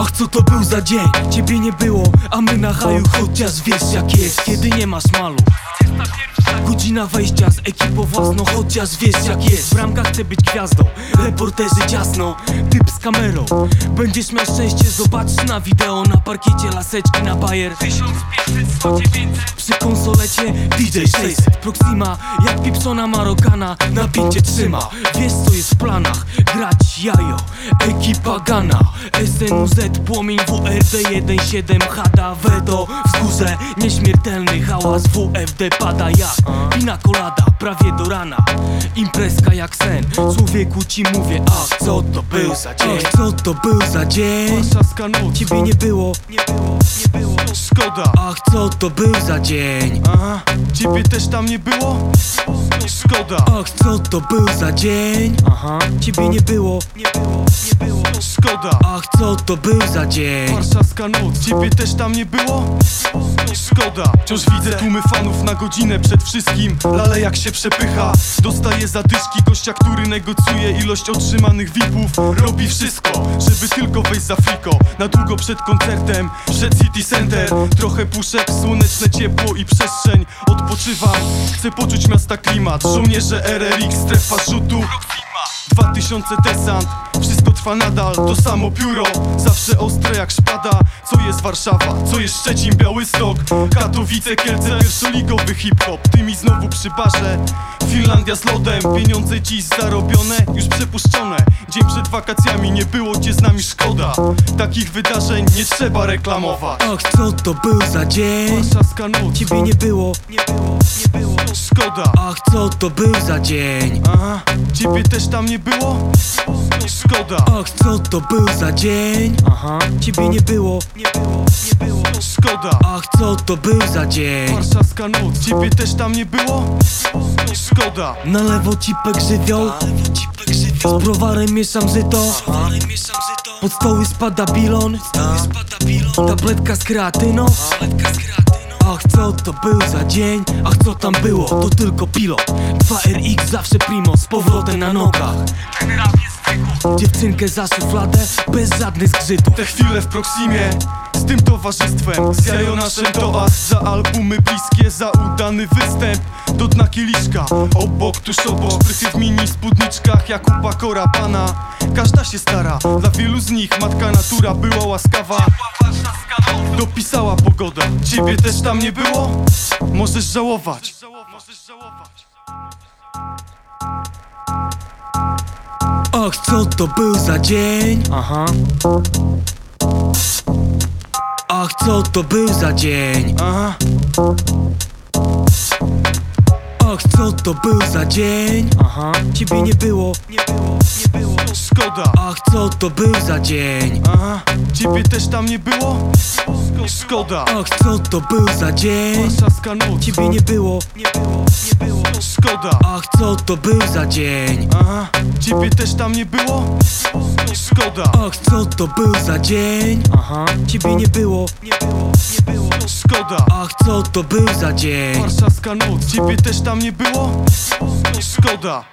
Ach co to był za dzień, ciebie nie było, a my na haju chociaż wiesz jak jest. Kiedy nie masz malu Godzina wejścia z ekipą własną, chociaż wiesz jak jest. W ramkach chcę być gwiazdą, reporterzy ciasno Typ z kamerą, będziesz miał szczęście zobaczyć na wideo Na parkiecie laseczki na bajer. 1500, Przy konsolecie DJ 600 Proxima, jak pipsona marokana Na bicie trzyma, wiesz co jest w planach? Grać jajo, ekipa Gana. SNUZ, płomień WRD 17 Hada, Wedo, wzgórze Nieśmiertelny hałas WFD pada jak Pina kolada, prawie do rana. Imprezka jak sen, człowieku ci mówię Ach, co to był za dzień? Ach, co to był za dzień? Noc, Ciebie nie było, nie było szkoda. Ach, co to był za dzień? Aha, ciebie też tam nie było? Szkoda. Ach, co to był za dzień? Aha, Ciebie nie było, nie było, nie było. Szkoda. Ach, co to był za dzień? Warszawska noc, ciebie też tam nie było? Szkoda, wciąż widzę tłumy fanów na godzinę przed wszystkim. Lale jak się przepycha, dostaje zadyszki Gościa, który negocjuje ilość otrzymanych VIP-ów Robi wszystko, żeby tylko wejść za friko. Na długo przed koncertem, przed City Center Trochę puszek, słoneczne ciepło i przestrzeń. Odpoczywam, chcę poczuć miasta klimat. Żołnierze RRX, strefa rzutu. 2000 desant trwa nadal, to samo pióro Zawsze ostre jak szpada. Co jest Warszawa, co jest Szczecin, Białystok. Katowice, Kielce, pierwszoligowy hip-hop. Ty mi znowu przy barze Finlandia z lodem, pieniądze dziś zarobione Już przepuszczone, dzień przed wakacjami Nie było cię z nami szkoda. Takich wydarzeń nie trzeba reklamować. Ach, co to był za dzień? Warszawska noc, Ciebie nie było, nie było, nie było szkoda. Ach, co to był za dzień? Aha, ciebie też tam nie było? Szkoda. Ach, co to był za dzień? Aha, Ciebie nie było, nie było, nie było. Szkoda. Ach, co to był za dzień? Warszawska noc, ciebie też tam nie było? Szkoda. Na lewo cipek żywioł. Z browarem mieszam żyto. Pod stoły spada bilon. Tabletka z kreatyną Ach, co to był za dzień? Ach, co tam było? To tylko pilot. 2RX zawsze primo, z powrotem na nogach. Dziewczynkę za szufladę, bez żadnych zgrzytów. Te chwile w Proximie z tym towarzystwem Zjają nasze toast za albumy bliskie Za udany występ do dna kieliszka. Obok, tuż obok, prychy w mini spódniczkach Jak u Bakora pana. Każda się stara, dla wielu z nich Matka natura była łaskawa Dopisała pogoda, ciebie też tam nie było? Możesz żałować Ach, co to był za dzień? Aha, Ach, co to był za dzień? aha, Ach, co to był za dzień? aha Ciebie nie było, nie było, nie było Szkoda Ach, co to był za dzień? Aha, ciebie też tam nie było? Szkoda Ach, co to był za dzień? Warszawska noc, Ciebie nie było, nie było, nie było szkoda Ach, co to był za dzień? Aha, ciebie też tam nie było? Szkoda Ach, co to był za dzień? Aha, Ciebie nie było, nie było, nie było szkoda Ach, co to był za dzień? Warszawska noc, ciebie też tam nie było? Szkoda